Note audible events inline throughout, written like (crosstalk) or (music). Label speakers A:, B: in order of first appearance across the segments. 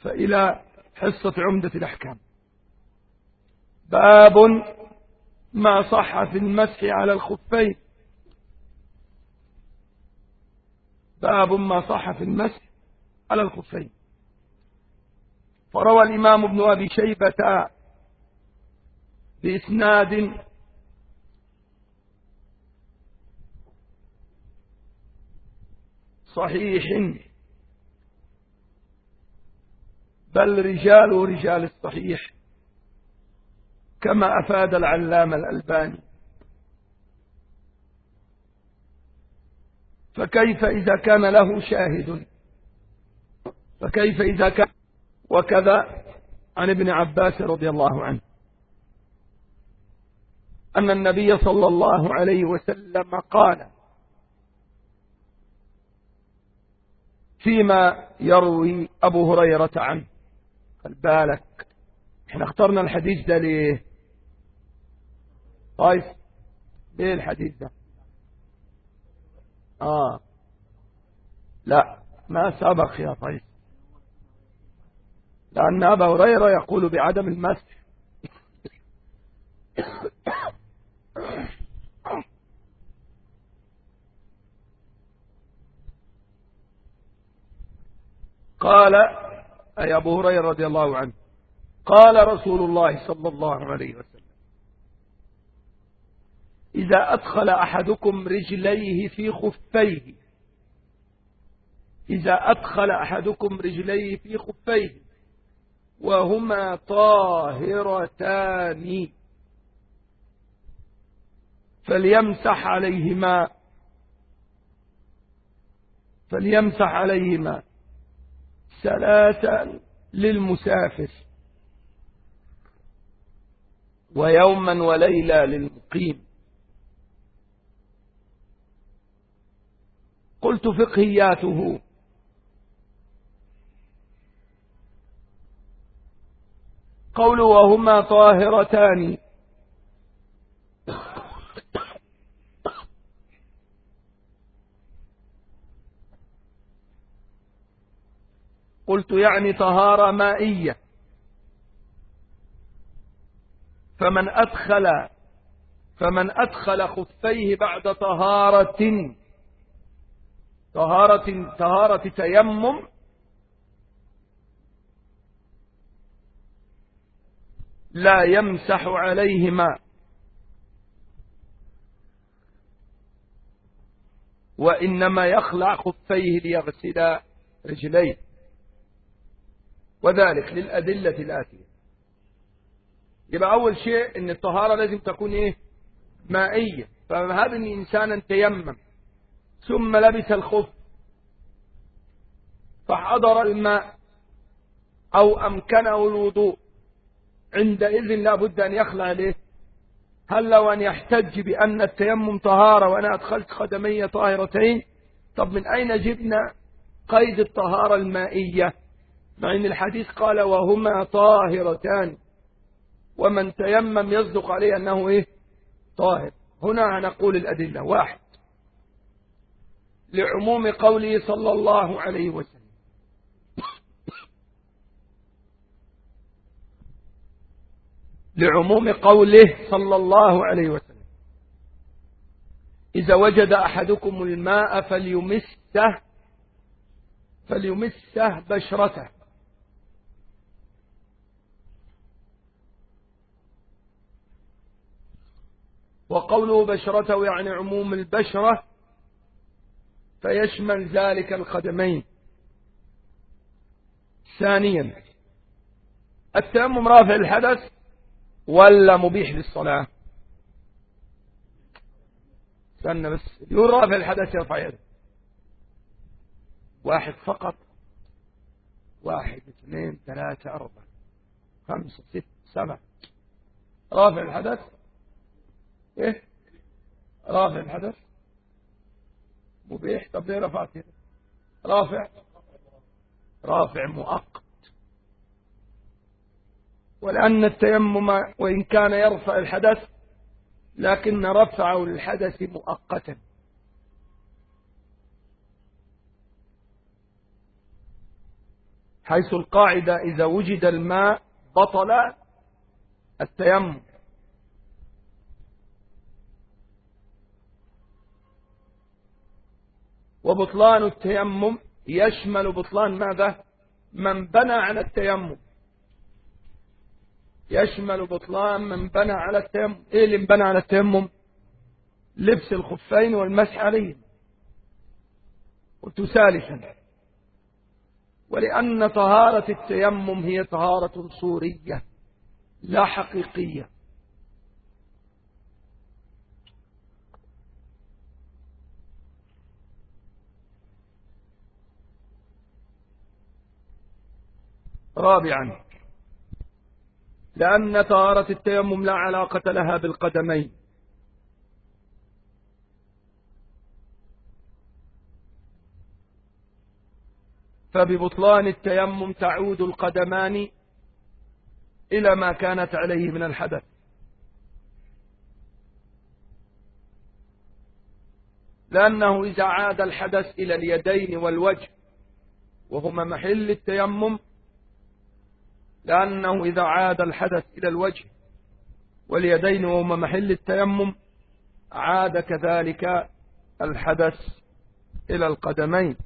A: فإلى حصة عمدة الأحكام. باب ما صح في المسح على الخفين. باب ما صح في المسح على الخفين. فروى الإمام ابن أبي شيبة بإسناد صحيح بل رجال رجال الصحيح كما أفاد العلام الألباني. فكيف إذا كان له شاهد؟ فكيف إذا كان وكذا؟ عن ابن عباس رضي الله عنه. أن النبي صلى الله عليه وسلم قال فيما يروي أبو هريرة عنه. قال بالك. إحنا اخترنا الحديث ده ليه؟ طيب ليه الحديث ده؟ آه. لا ما سبق يا طيب. لأن أبا هريرة يقول بعدم المسح. قال أي أبو هريرة رضي الله عنه. قال رسول الله صلى الله عليه وسلم إذا أدخل أحدكم رجليه في خفيه إذا أدخل أحدكم رجليه في خفيه وهما طاهرتان فليمسح عليهما فليمسح عليهما. ثلاثا للمسافر ويوما وليلة للمقيم. قلت فقهياته. قول وهما طاهرتان. قلت يعني طهارة مائية. فمن أدخل فمن أدخل خفيه بعد طهارة طهارة طهارة تيمم لا يمسح عليهما. وإنما يخلع خفيه ليغسل رجليه. وذلك للأدلة الآتية. يبقى أول شيء أن الطهارة لازم تكون إيه؟ مائية. فهذا أن إنسانا تيمم ثم لبس الخف فحضر الماء أو أمكنه الوضوء. عندئذ لا بد أن يخلع له هل لو أن يحتج بأن التيمم طهارة وأنا أدخلت خدمية طاهرتين؟ طب من أين جبنا قيد الطهارة المائية؟ مع أن الحديث قال وهما طاهرتان ومن تيمم يصدق عليه أنه إيه؟ طاهر. هنا نقول الأدلة. واحد. لعموم قوله صلى الله عليه وسلم. لعموم قوله صلى الله عليه وسلم. إذا وجد أحدكم الماء فليمسه فليمسه بشرته. وقوله بشرته يعني عموم البشرة فيشمل ذلك القدمين. ثانيا التيمم رافع الحدث ولا مبيح للصلاة؟ استنى بس يقول رافع الحدث يرفع يده. واحد فقط. واحد اثنين ثلاثة أربعة خمسة ست سبعة. رافع الحدث إيه؟ رافع الحدث. مبيح. طب ليه رفعت يده؟ رافع. رافع مؤقت. ولأن التيمم وإن كان يرفع الحدث لكن رفعه للحدث مؤقتا. حيث القاعدة إذا وجد الماء بطل التيمم. وبطلان التيمم يشمل بطلان ماذا؟ من بنى على التيمم. يشمل بطلان من بنى على التيمم. إيه اللي بنى على التيمم؟ لبس الخفين والمسح عليهم. قلت ثالثا ولأن طهارة التيمم هي طهارة صورية لا حقيقية. رابعا. لأن طهارة التيمم لا علاقة لها بالقدمين. فببطلان التيمم تعود القدمان إلى ما كانت عليه من الحدث. لأنه إذا عاد الحدث إلى اليدين والوجه وهما محل التيمم لأنه إذا عاد الحدث إلى الوجه واليدين وهما محل التيمم عاد كذلك الحدث إلى القدمين.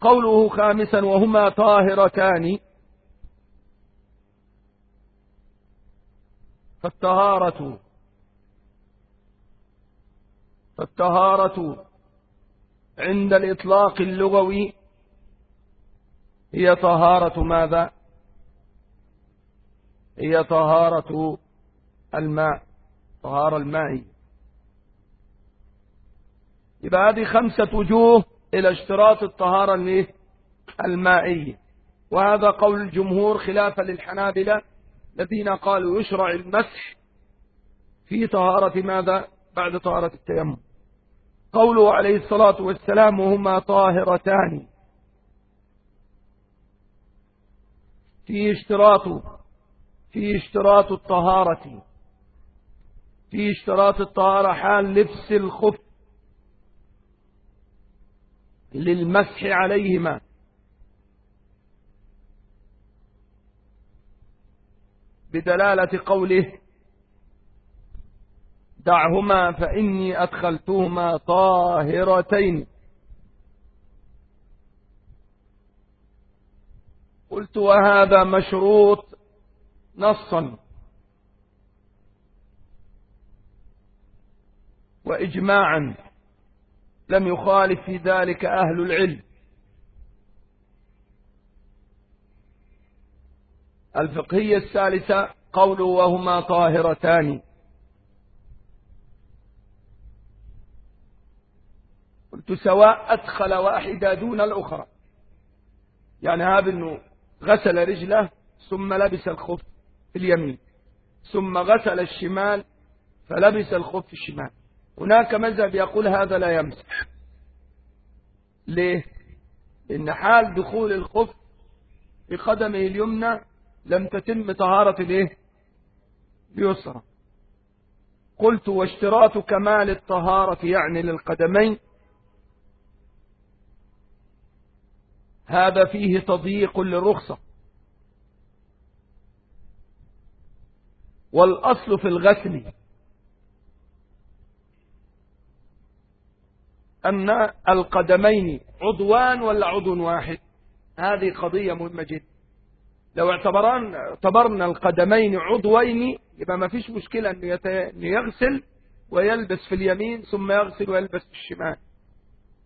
A: قوله خامسا وهما طاهرتان فالطهارة فالطهارة عند الإطلاق اللغوي هي طهارة ماذا؟ هي طهارة الماء طهارة الماء. يبقى هذه خمسة وجوه إلى اشتراط الطهارة المائية. وهذا قول الجمهور خلافا للحنابلة الذين قالوا يشرع المسح في طهارة ماذا؟ بعد طهارة التيمم. قوله عليه الصلاة والسلام وهما طاهرتان. في اشتراط في اشتراط الطهارة. في اشتراط الطهارة حال لبس الخف للمسح عليهما. بدلالة قوله دعهما فإني أدخلتهما طاهرتين. قلت وهذا مشروط نصا وإجماعا لم يخالف في ذلك أهل العلم. الفقهية الثالثة قوله وهما طاهرتان. سواء أدخل واحدة دون الأخرى. يعني هذا أنه غسل رجله ثم لبس الخف اليمين ثم غسل الشمال فلبس الخف الشمال. هناك مذهب يقول هذا لا يمسح ليه؟ إن حال دخول الخف في قدمه اليمنى لم تتم طهارة الإيه؟ اليسرى. قلت واشتراط كمال الطهارة يعني للقدمين هذا فيه تضييق للرخصة. والأصل في الغسل أن القدمين عضوان ولا عضو واحد. هذه قضية مهمة جدا. لو اعتبرنا القدمين عضوين يبقى ما فيش مشكلة أنه يغسل ويلبس في اليمين ثم يغسل ويلبس في الشمال.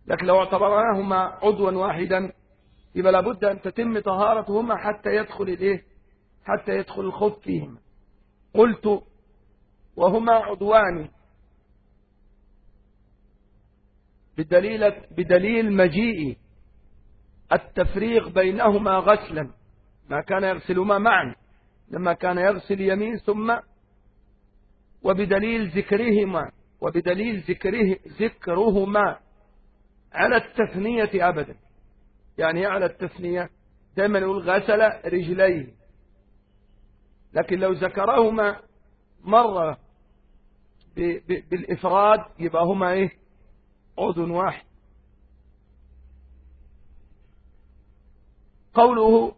A: لكن لو اعتبرناهما عضوا واحدا يبقى لابد أن تتم طهارتهما حتى يدخل الإيه؟ حتى يدخل الخف فيهما. قلت وهما عضوان بدليل, بدليل مجيء التفريق بينهما غسلا. ما كان يغسلهما معا. لما كان يغسل يمين ثم وبدليل ذكرهما وبدليل ذكره ذكرهما على التثنية أبدا. يعني على التثنية دائما يقول غسل رجليه. لكن لو ذكرهما مرة بالإفراد يبقى هما إيه؟ عضو واحد. قوله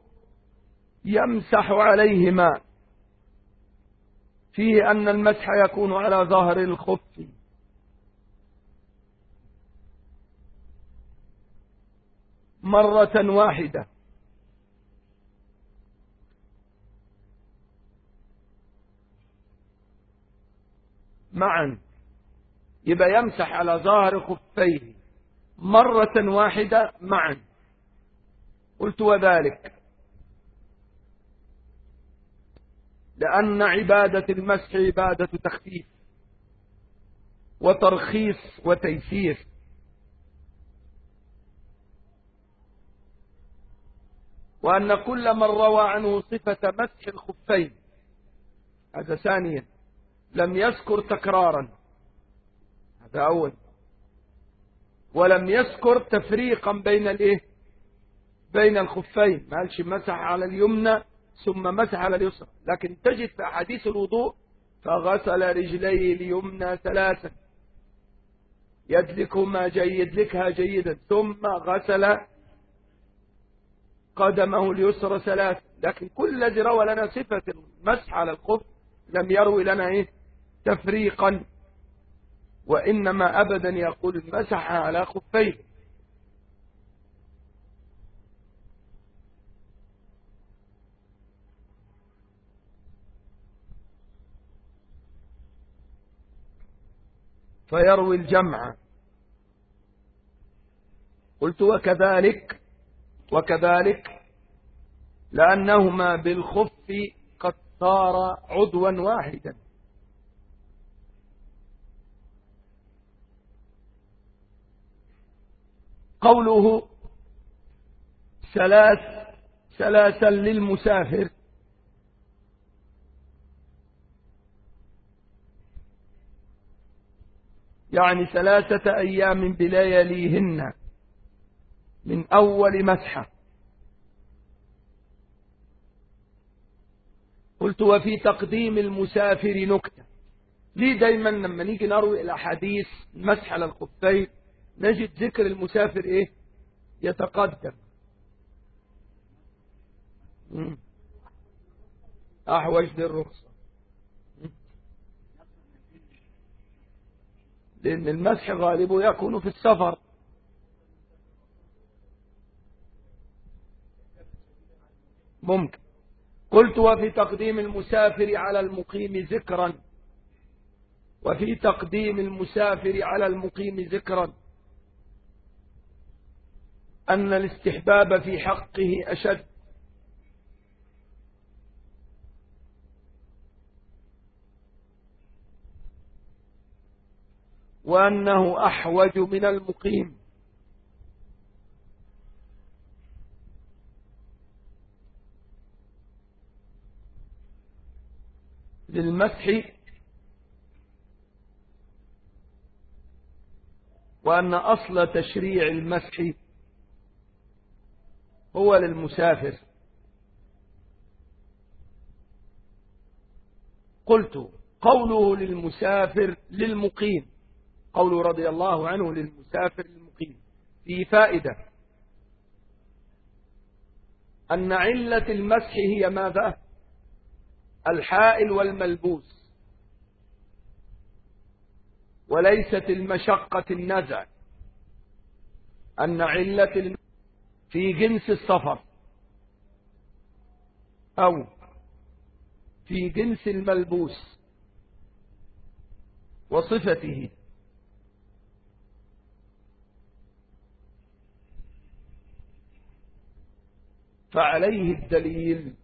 A: يمسح عليهما فيه أن المسح يكون على ظهر الخف. مرة واحدة. معا. يبقى يمسح على ظهر خفيه. مرة واحدة معا. قلت وذلك. لأن عبادة المسح عبادة تخفيف وترخيص وتيسير. وأن كل من روى عنه صفة مسح الخفين. هذا ثانيا. لم يذكر تكرارا. هذا أول. ولم يذكر تفريقا بين الإيه؟ بين الخفين. ما قالش مسح على اليمنى ثم مسح على اليسرى. لكن تجد في أحاديث الوضوء فغسل رجليه اليمنى ثلاثا. يدلكهما جيد لكها جيدا. ثم غسل قدمه اليسرى ثلاث لكن كل الذي روى لنا صفة المسح على الخف لم يروي لنا إيه؟ تفريقا. وإنما أبدا يقول المسح على خفيه. فيروي الجمع. قلت وكذلك وكذلك لأنهما بالخف قد صار عضوا واحدا. قوله ثلاث ثلاثا للمسافر. يعني ثلاثة أيام بلياليهن. من أول مسحة. قلت وفي تقديم المسافر نكتة. ليه دايما لما نيجي نروي الأحاديث مسح على الخفين نجد ذكر المسافر إيه؟ يتقدم. أحوج للرخصة. لأن المسح غالبه يكون في السفر. ممكن. قلت وفي تقديم المسافر على المقيم ذكرا. وفي تقديم المسافر على المقيم ذكرا. أن الاستحباب في حقه أشد. وأنه أحوج من المقيم. للمسح وأن أصل تشريع المسح هو للمسافر. قلت قوله للمسافر للمقيم قوله رضي الله عنه للمسافر المقيم في فائدة. أن علة المسح هي ماذا؟ الحائل والملبوس. وليست المشقة النزع. أن علة في جنس السفر أو في جنس الملبوس. وصفته. فعليه الدليل.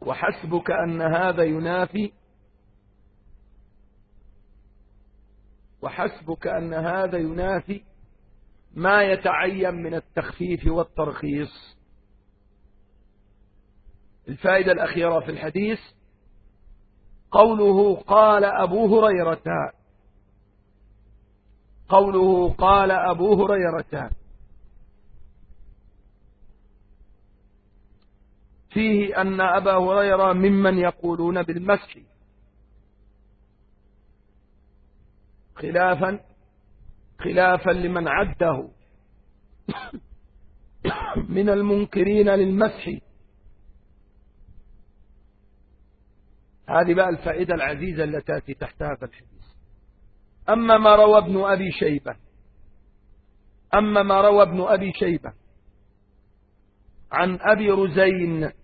A: وحسبك أن هذا ينافي وحسبك أن هذا ينافي ما يتعين من التخفيف والترخيص. الفائدة الأخيرة في الحديث قوله قال أبو هريرة قوله قال أبو هريرة فيه أن أبا هريرة ممن يقولون بالمسح. خلافا خلافا لمن عده. (coughs) من المنكرين للمسح. هذه بقى الفائدة العزيزة التي تأتي تحت هذا الحديث. أما ما روى ابن أبي شيبة. أما ما روى ابن أبي شيبة. عن أبي رزين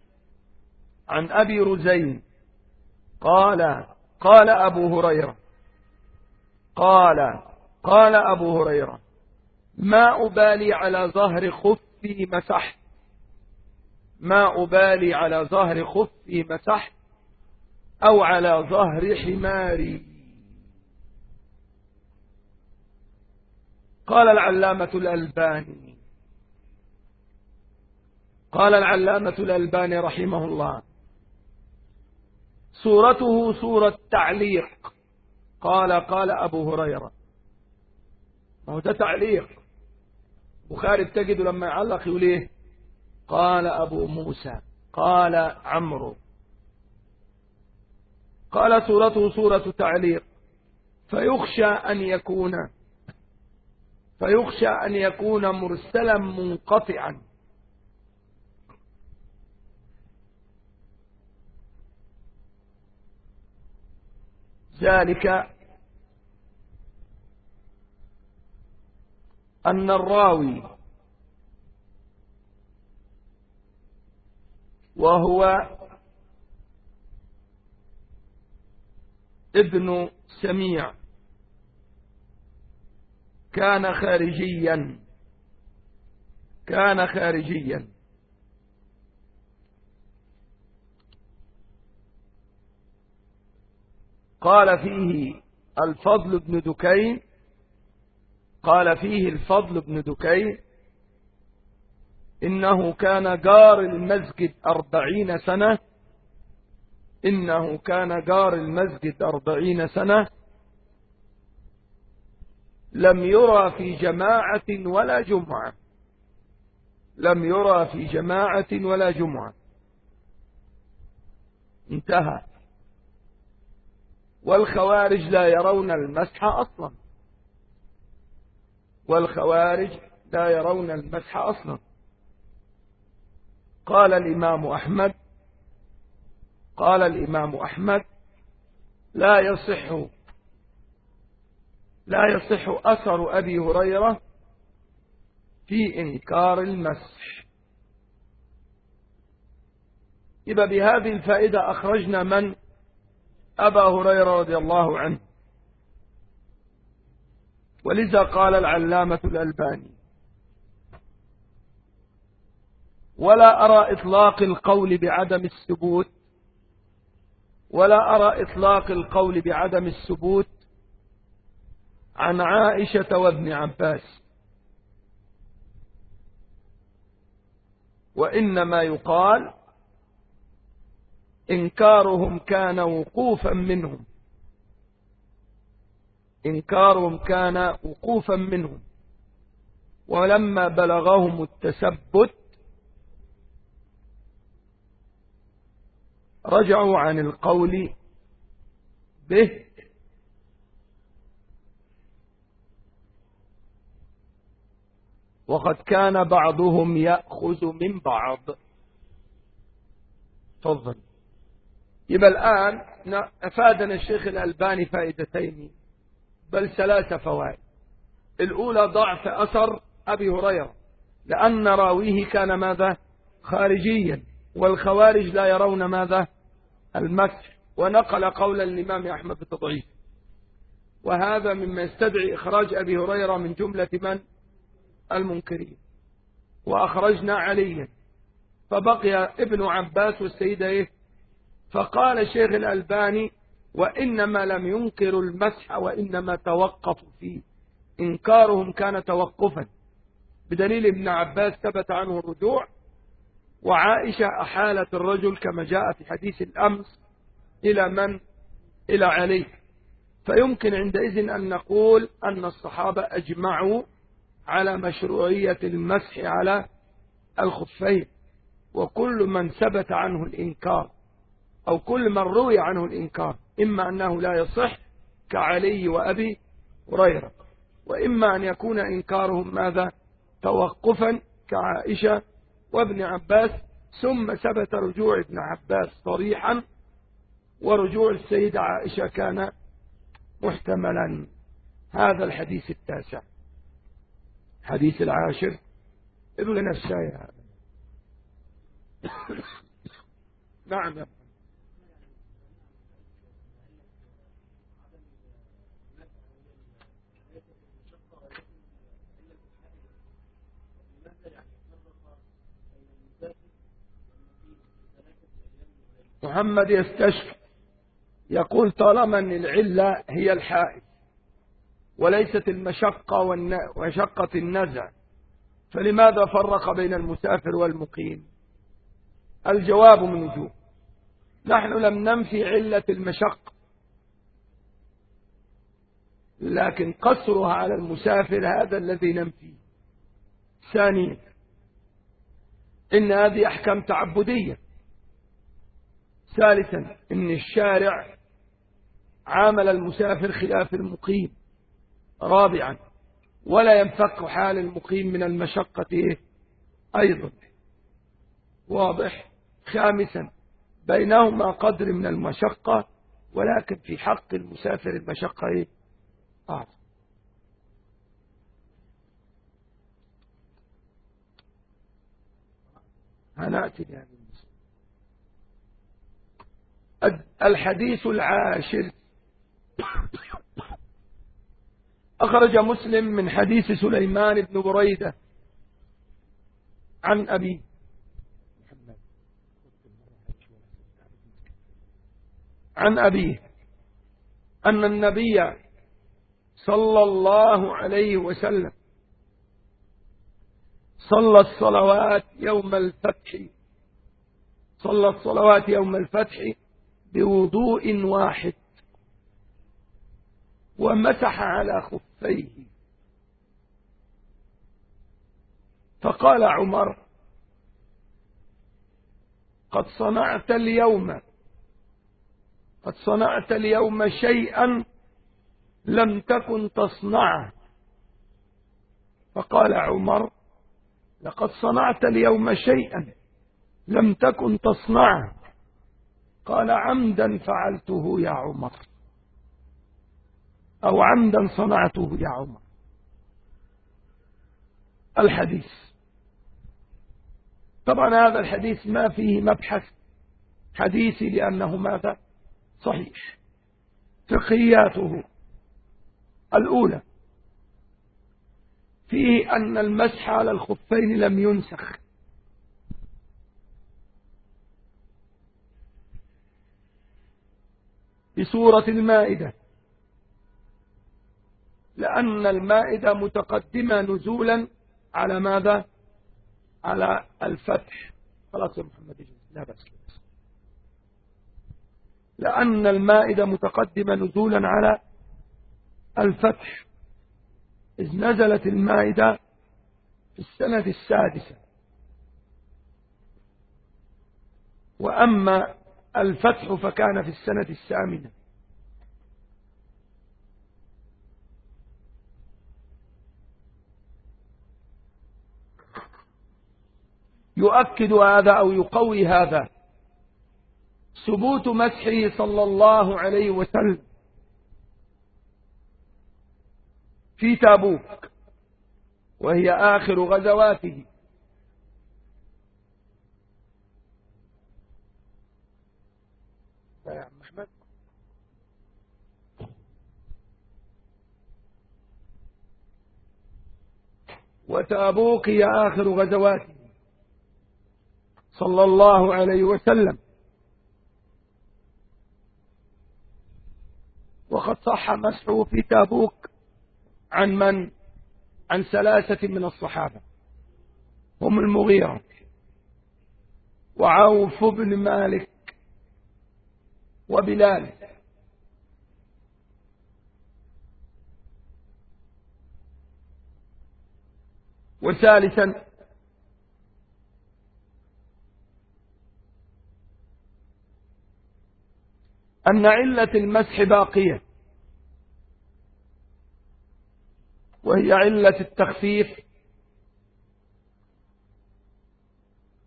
A: عن أبي رزين قال قال أبو هريرة قال قال أبو هريرة ما أبالي على ظهر خفي مسح ما أبالي على ظهر خفي مسح أو على ظهر حماري. قال العلامة الألباني قال العلامة الألباني رحمه الله صورته صورة تعليق. قال قال أبو هريرة. ما هو ده تعليق. بخاري تجد لما يعلق يقول إيه؟ قال أبو موسى قال عمرو. قال صورته صورة تعليق. فيخشى أن يكون فيخشى أن يكون مرسلا منقطعا. ذلك أن الراوي وهو ابن سميع كان خارجيا كان خارجيا. قال فيه الفضل بن دكين قال فيه الفضل بن دكين إنه كان جار المسجد أربعين سنة إنه كان جار المسجد أربعين سنة لم يرى في جماعة ولا جمعة لم يرى في جماعة ولا جمعة. انتهى. والخوارج لا يرون المسح أصلا. والخوارج لا يرون المسح أصلا. قال الإمام أحمد قال الإمام أحمد لا يصح لا يصح أثر أبي هريرة في إنكار المسح. يبقى بهذه الفائدة أخرجنا من أبا هريرة رضي الله عنه. ولذا قال العلامة الألباني ولا أرى إطلاق القول بعدم الثبوت ولا أرى إطلاق القول بعدم الثبوت عن عائشة وابن عباس. وإنما يقال إنكارهم كان وقوفا منهم. إنكارهم كان وقوفا منهم. ولما بلغهم التثبت رجعوا عن القول به وقد كان بعضهم يأخذ من بعض. تفضل. يبقى الآن أفادنا الشيخ الألباني فائدتين بل ثلاث فوائد. الأولى ضعف أثر أبي هريرة لأن راويه كان ماذا؟ خارجيا والخوارج لا يرون ماذا؟ المسح ونقل قول الإمام أحمد بالتضعيف وهذا مما يستدعي إخراج أبي هريرة من جملة من؟ المنكرين. وأخرجنا عليا. فبقي ابن عباس والسيدة إيه؟ فقال الشيخ الألباني وإنما لم ينكروا المسح وإنما توقفوا فيه. إنكارهم كان توقفا. بدليل ابن عباس ثبت عنه الرجوع وعائشة أحالت الرجل كما جاء في حديث الأمس إلى من؟ إلى علي. فيمكن عندئذ أن نقول أن الصحابة أجمعوا على مشروعية المسح على الخفين وكل من ثبت عنه الإنكار. أو كل من روي عنه الإنكار إما أنه لا يصح كعلي وأبي هريرة وإما أن يكون إنكارهم ماذا؟ توقفا كعائشة وابن عباس ثم ثبت رجوع ابن عباس صريحا ورجوع السيدة عائشة كان محتملا. هذا الحديث التاسع. حديث العاشر. ابغنا الشاي هذا نعم محمد يستشفى. يقول طالما أن العلة هي الحائل وليست المشقة ومشقة النزع فلماذا فرق بين المسافر والمقيم؟ الجواب من وجوه نحن لم ننفي علة المشقة لكن قصرها على المسافر هذا الذي ننفيه. ثانيا إن هذه أحكام تعبدية. ثالثا إن الشارع عامل المسافر خلاف المقيم. رابعا ولا ينفك حال المقيم من المشقة أيضا. واضح. خامسا بينهما قدر من المشقة ولكن في حق المسافر المشقة أعظم هنأتي لهذا الحديث العاشر. أخرج مسلم من حديث سليمان بن بريدة عن أبي. عن أبيه أن النبي صلى الله عليه وسلم صلى الصلوات يوم الفتح. صلى الصلوات يوم الفتح. بوضوء واحد ومسح على خفيه. فقال عمر قد صنعت اليوم قد صنعت اليوم شيئا لم تكن تصنعه. فقال عمر لقد صنعت اليوم شيئا لم تكن تصنعه. قال عمدا فعلته يا عمر. أو عمدا صنعته يا عمر. الحديث. طبعا هذا الحديث ما فيه مبحث حديثي لأنه ماذا؟ صحيح. فقهياته الأولى. فيه أن المسح على الخفين لم ينسخ. بسورة المائدة. لأن المائدة متقدمة نزولا على ماذا؟ على الفتح. خلاص يا محمد لا بس لأن المائدة متقدمة نزولا على الفتح. إذ نزلت المائدة في السنة السادسة. وأما الفتح فكان في السنة الثامنة. يؤكد هذا أو يقوي هذا. ثبوت مسحه صلى الله عليه وسلم في تابوك وهي آخر غزواته يا عم أحمد وتابوك هي آخر غزواته صلى الله عليه وسلم. وقد صح مسحه في تابوك عن من؟ عن ثلاثة من الصحابة. هم المغيرة. وعوف بن مالك وبلال. وثالثا أن علة المسح باقية. وهي علة التخفيف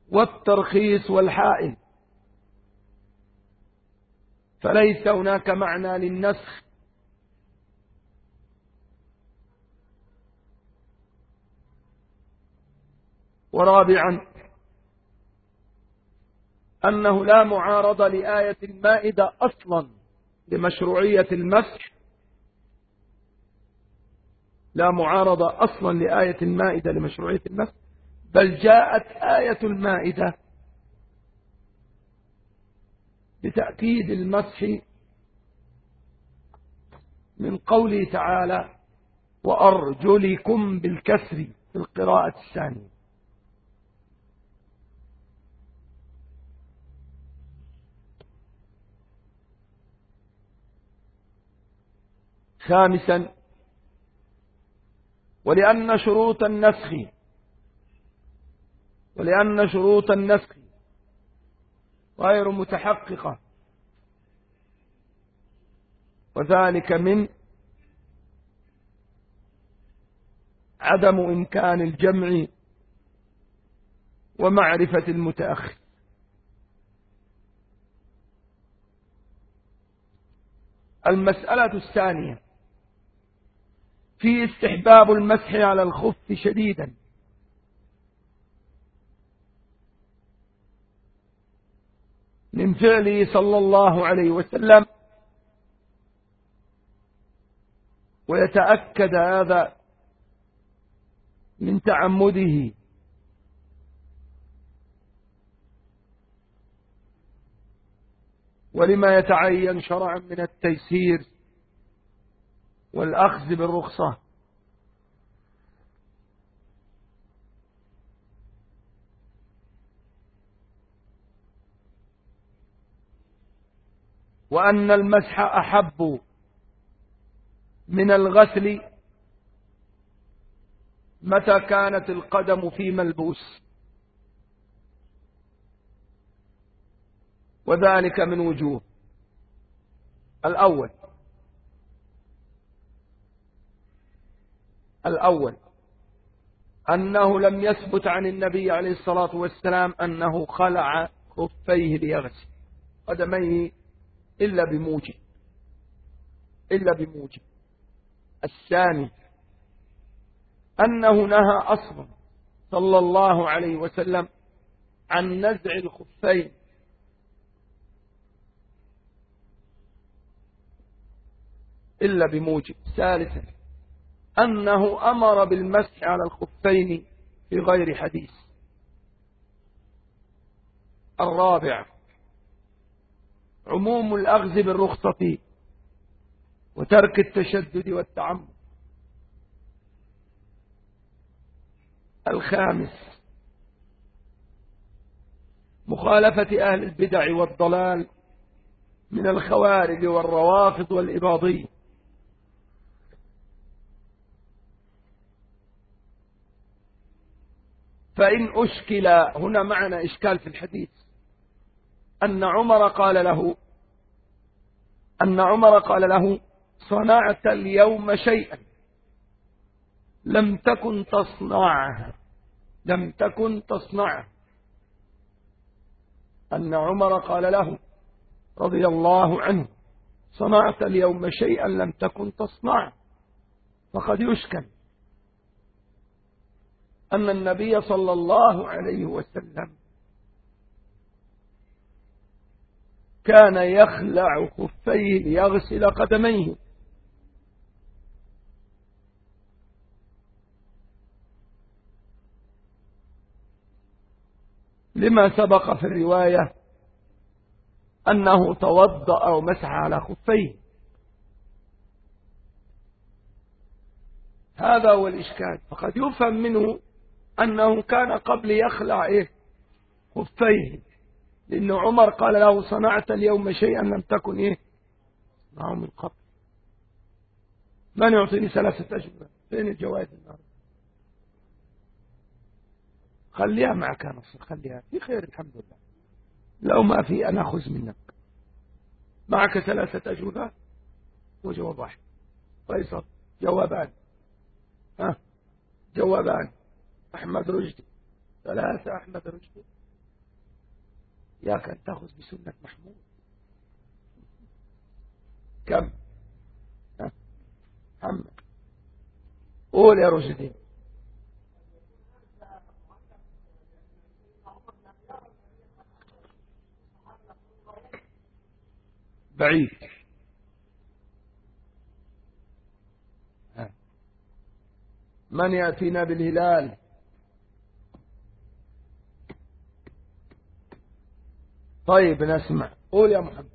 A: والترخيص والحائل. فليس هناك معنى للنسخ ورابعا أنه لا معارضة لآية المائدة أصلا لمشروعية المسح. لا معارضة أصلا لآية المائدة لمشروعية المسح بل جاءت آية المائدة لتأكيد المسح من قوله تعالى وأرجلكم بالكسر في القراءة الثانية خامسا ولأن شروط النسخ ولأن شروط النسخ غير متحققة. وذلك من عدم إمكان الجمع ومعرفة المتأخر. المسألة الثانية في استحباب المسح على الخف شديدا. من فعله صلى الله عليه وسلم ويتأكد هذا من تعمده. ولما يتعين شرعا من التيسير والأخذ بالرخصة. وأن المسح أحب من الغسل متى كانت القدم في ملبوس. وذلك من وجوه. الأول الأول أنه لم يثبت عن النبي عليه الصلاة والسلام أنه خلع خفيه ليغسل قدميه إلا بموجب إلا بموجب. الثاني أنه نهى أصلا صلى الله عليه وسلم عن نزع الخفين. إلا بموجب. ثالثا أنه أمر بالمسح على الخفين في غير حديث. الرابع عموم الأخذ بالرخصة وترك التشدد والتعمد. الخامس مخالفة أهل البدع والضلال من الخوارج والروافض والإباضي فإن أشكل هنا معنى إشكال في الحديث. أن عمر قال له أن عمر قال له صنعت اليوم شيئا لم تكن تصنعه لم تكن تصنعه أن عمر قال له رضي الله عنه صنعت اليوم شيئا لم تكن تصنعه فقد يشكل. أن النبي صلى الله عليه وسلم كان يخلع خفيه ليغسل قدميه. لما سبق في الرواية أنه توضأ ومسح على خفيه. هذا هو الإشكال. فقد يفهم منه أنه كان قبل يخلع إيه؟ خفيه. لأن عمر قال له صنعت اليوم شيئا لم تكن إيه؟ معه من قبل. من يعطيني ثلاثة أشهر فين الجوائز النهارده؟ خليها معك يا نصر خليها. في خير الحمد لله. لو ما في أنا أخذ منك. معك ثلاثة أجوبة؟ وجواب واحد. فيصل جوابان. ها؟ جوابان. أحمد رشدي. ثلاثة أحمد رشدي. ياك أن تأخذ بسنة محمود. كم؟ ها؟ محمد. قول يا رشدي. بعيد. من يأتينا بالهلال؟ طيب نسمع قول يا محمد.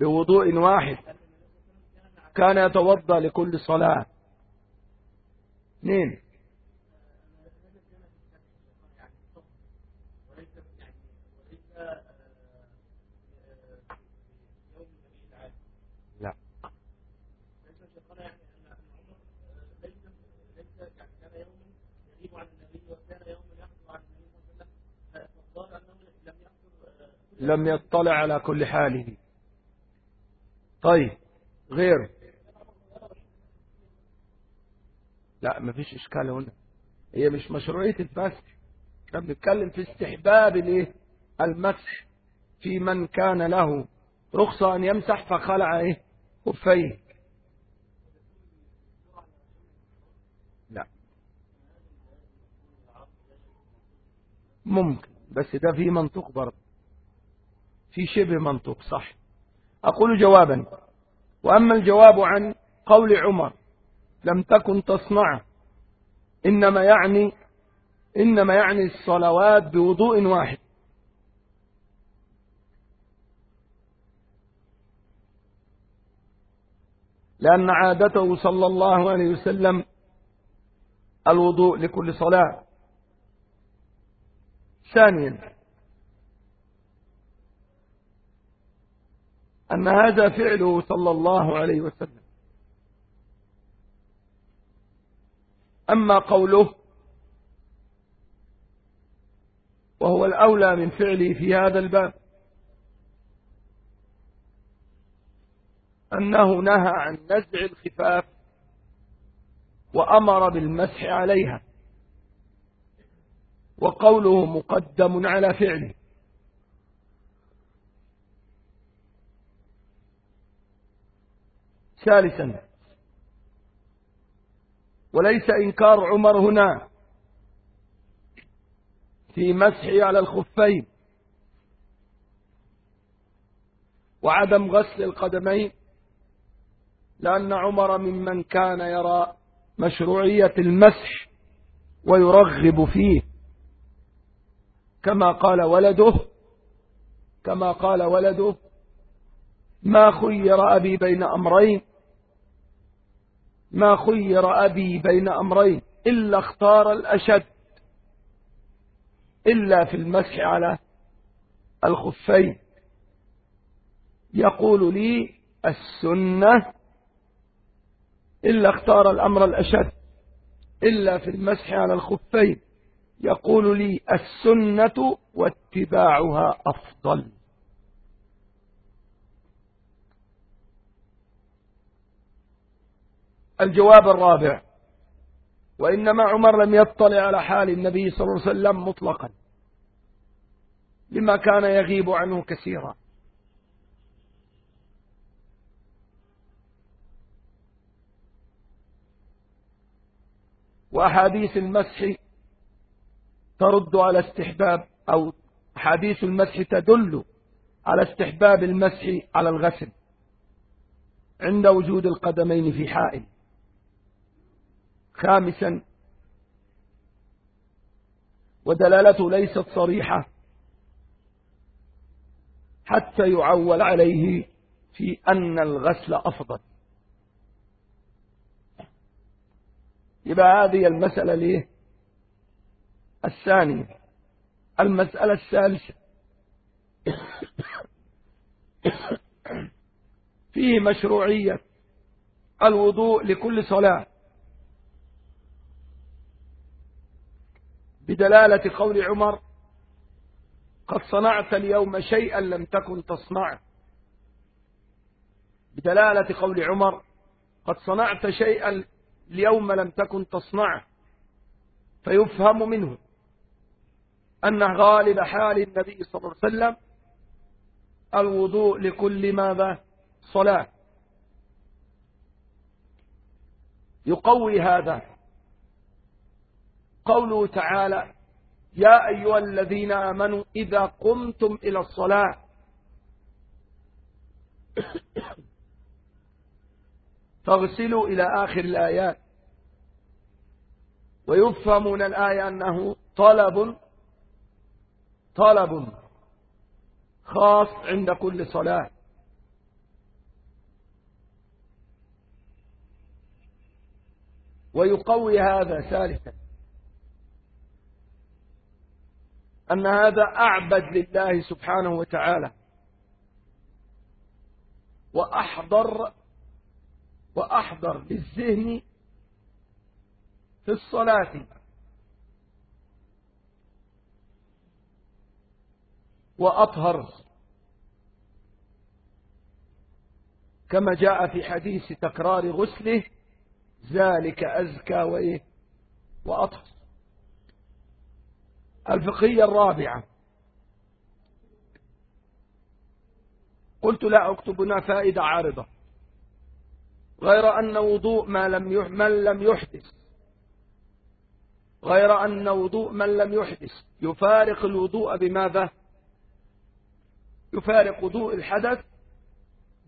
A: بوضوء واحد. كان يتوضأ لكل صلاة. اثنين. لم يطلع على كل حاله. طيب غير لا ما فيش إشكال هنا. هي مش مشروعية المسح إحنا بنتكلم في استحباب الايه؟ المسح في من كان له رخصة أن يمسح فخلع إيه؟ خفيه لا. ممكن بس ده في منطق برضه. في شبه منطق صح. أقول جوابا. وأما الجواب عن قول عمر لم تكن تصنع. إنما يعني إنما يعني الصلوات بوضوء واحد. لأن عادته صلى الله عليه وسلم الوضوء لكل صلاة. ثانيا أن هذا فعله صلى الله عليه وسلم. أما قوله وهو الأولى من فعله في هذا الباب أنه نهى عن نزع الخفاف وأمر بالمسح عليها وقوله مقدم على فعله. ثالثا. وليس إنكار عمر هنا في مسحه على الخفين وعدم غسل القدمين لأن عمر ممن كان يرى مشروعية المسح ويرغب فيه. كما قال ولده كما قال ولده ما خير أبي بين أمرين؟ ما خير أبي بين أمرين إلا اختار الأشد. إلا في المسح على الخفين. يقول لي السنة إلا اختار الأمر الأشد. إلا في المسح على الخفين. يقول لي السنة واتباعها أفضل. الجواب الرابع. وإنما عمر لم يطلع على حال النبي صلى الله عليه وسلم مطلقا. لما كان يغيب عنه كثيرا. وأحاديث المسح ترد على استحباب أو أحاديث المسح تدل على استحباب المسح على الغسل عند وجود القدمين في حائل. خامسا. ودلالته ليست صريحة. حتى يعول عليه في أن الغسل أفضل. يبقى هذه المسألة ليه؟ الثانية. المسألة الثالثة. فيه مشروعية الوضوء لكل صلاة. بدلالة قول عمر قد صنعت اليوم شيئا لم تكن تصنعه بدلالة قول عمر قد صنعت شيئا اليوم لم تكن تصنعه فيفهم منه أن غالب حال النبي صلى الله عليه وسلم الوضوء لكل ماذا؟ صلاة. يقوي هذا. قوله تعالى يا أيها الذين آمنوا إذا قمتم إلى الصلاة. (coughs) فاغسلوا إلى آخر الآيات. ويفهم من الآية أنه طلب طلب خاص عند كل صلاة. ويقوي هذا ثالثا. أن هذا أعبد لله سبحانه وتعالى. وأحضر وأحضر للذهن في الصلاة. وأطهر. كما جاء في حديث تكرار غسله ذلك أزكى وإيه؟ وأطهر. الفقهية الرابعة. قلت لا أكتب هنا فائدة عارضة. غير أن وضوء ما لم من لم يحدث. غير أن وضوء من لم يحدث. يفارق الوضوء بماذا؟ يفارق وضوء الحدث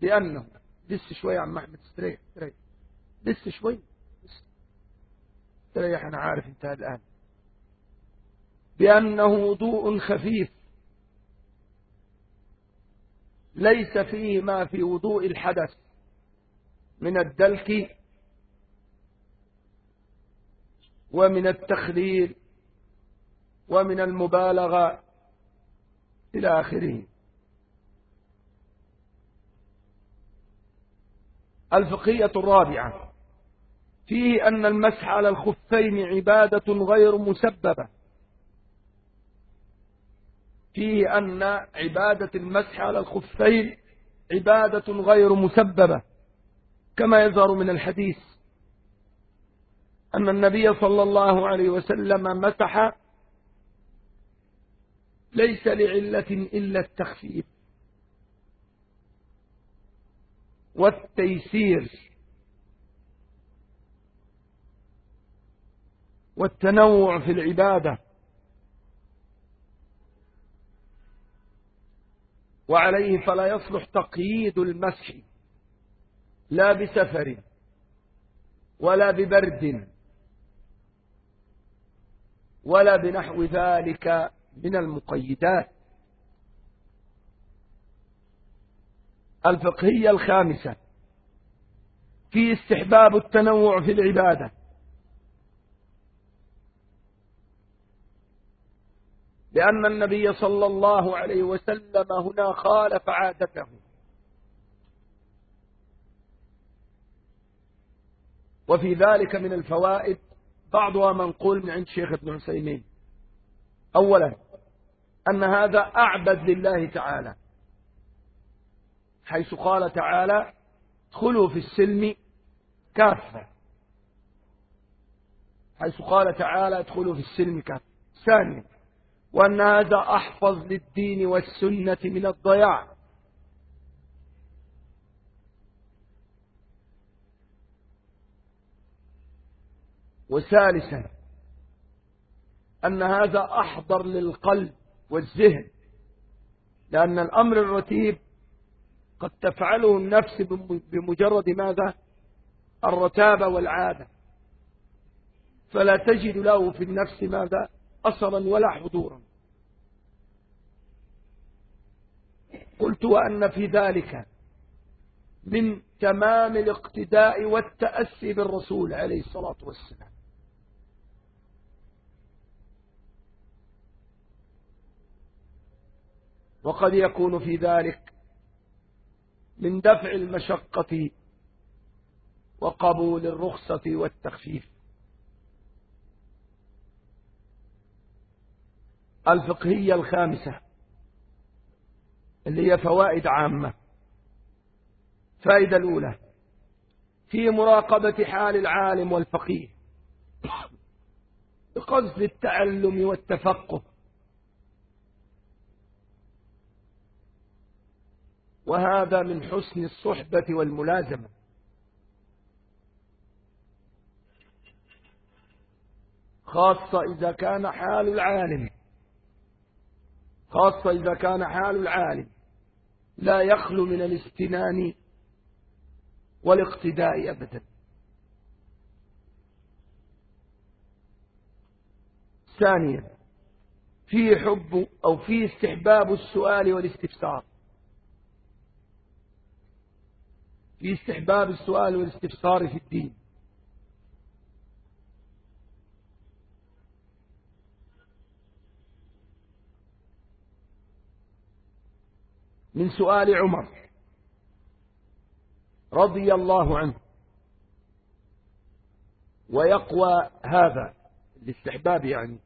A: بأنه دس شوية يا عم أحمد استريح استريح. دس شوي. استريح أنا عارف انتهى الآن. بأنه وضوء خفيف. ليس فيه ما في وضوء الحدث من الدلك ومن التخليل ومن المبالغة إلى آخره. الفقهية الرابعة. فيه أن المسح على الخفين عبادة غير مسببة. فيه أن عبادة المسح على الخفين عبادة غير مسببة كما يظهر من الحديث أن النبي صلى الله عليه وسلم مسح ليس لعلة إلا التخفيف والتيسير والتنوع في العبادة. وعليه فلا يصلح تقييد المسح لا بسفر ولا ببرد ولا بنحو ذلك من المقيدات. الفقهية الخامسة في استحباب التنوع في العبادة. لأن النبي صلى الله عليه وسلم هنا خالف عادته. وفي ذلك من الفوائد بعضها منقول من عند شيخ ابن عسيمين أولا أن هذا أعبد لله تعالى. حيث قال تعالى ادخلوا في السلم كافة. حيث قال تعالى ادخلوا في السلم كافة. ثانيا وأن هذا أحفظ للدين والسنة من الضياع. وثالثا أن هذا أحضر للقلب والذهن لأن الأمر الرتيب قد تفعله النفس بمجرد ماذا؟ الرتابة والعادة. فلا تجد له في النفس ماذا؟ أثرا ولا حضورا. قلت وأن في ذلك من تمام الاقتداء والتأسي بالرسول عليه الصلاة والسلام. وقد يكون في ذلك من دفع المشقة وقبول الرخصة والتخفيف. الفقهية الخامسة اللي هي فوائد عامة. فائدة الأولى في مراقبة حال العالم والفقيه بقصد التعلم والتفقه. وهذا من حسن الصحبة والملازمة. خاصة إذا كان حال العالم خاصة إذا كان حال العالم لا يخلو من الاستنان والاقتداء أبدا. ثانيا في حب أو في استحباب السؤال والاستفسار. في استحباب السؤال والاستفسار في الدين. من سؤال عمر رضي الله عنه. ويقوى هذا الاستحباب يعني.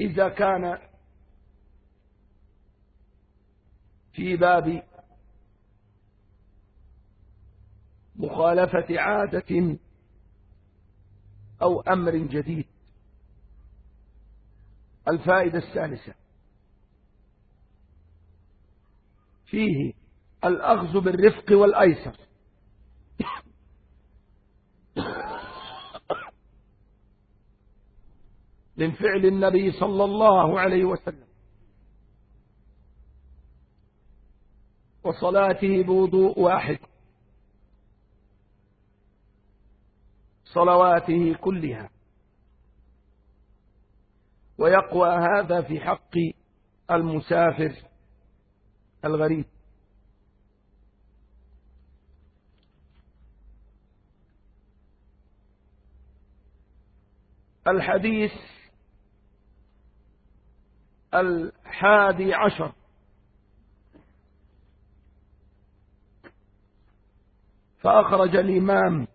A: إذا كان في باب مخالفة عادة أو أمر جديد. الفائدة الثالثة. فيه الأخذ بالرفق والأيسر. من فعل النبي صلى الله عليه وسلم. وصلاته بوضوء واحد. صلواته كلها. ويقوى هذا في حق المسافر. الغريب. الحديث الحادي عشر. فأخرج الإمام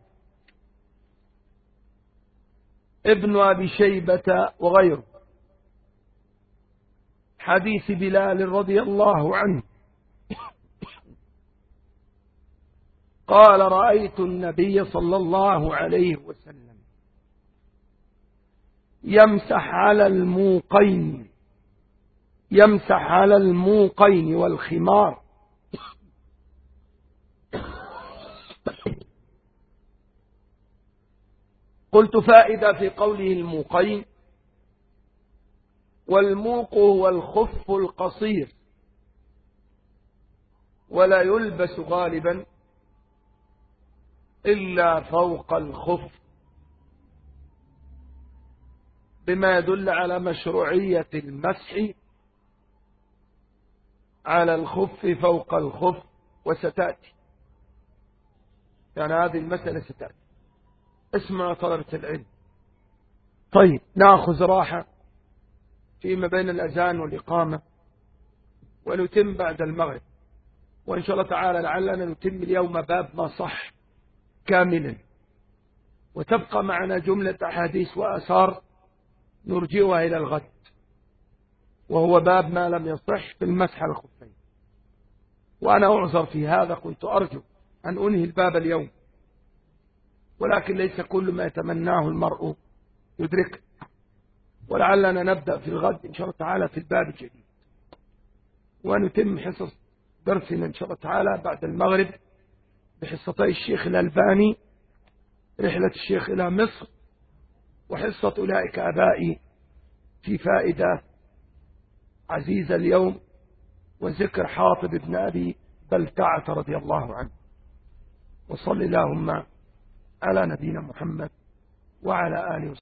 A: ابن أبي شيبة وغيره. حديث بلال رضي الله عنه. قال رأيت النبي صلى الله عليه وسلم يمسح على الموقين يمسح على الموقين والخمار. قلت فائدة في قوله الموقين والموق هو الخف القصير ولا يلبس غالبا. إلا فوق الخف. بما يدل على مشروعية المسح على الخف فوق الخف وستأتي. يعني هذه المسألة ستأتي. اسمع طلبة العلم. طيب نأخذ راحة فيما بين الأذان والإقامة ونتم بعد المغرب. وإن شاء الله تعالى لعلنا نتم اليوم باب ما صح. كاملا. وتبقى معنا جملة أحاديث وأثار نرجئها إلى الغد وهو باب ما لم يصح في المسح الخفين. وأنا أعذر في هذا كنت أرجو أن أنهي الباب اليوم. ولكن ليس كل ما يتمناه المرء يدركه. ولعلنا نبدأ في الغد إن شاء الله تعالى في الباب الجديد. ونتم حصص درسنا إن شاء الله تعالى بعد المغرب. بحصتي الشيخ الألباني رحلة الشيخ إلى مصر وحصة أولئك أبائي في فائدة عزيزة اليوم وذكر حاطب ابن أبي بلتعة رضي الله عنه. وصل اللهم على نبينا محمد وعلى آله وسلم